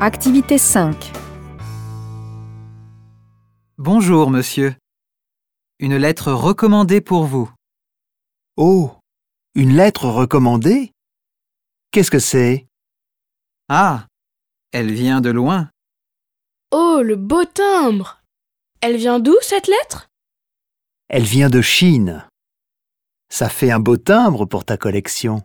Activité 5. Bonjour, monsieur. Une lettre recommandée pour vous. Oh, une lettre recommandée? Qu'est-ce que c'est? Ah, elle vient de loin. Oh, le beau timbre Elle vient d'où cette lettre? Elle vient de Chine. Ça fait un beau timbre pour ta collection.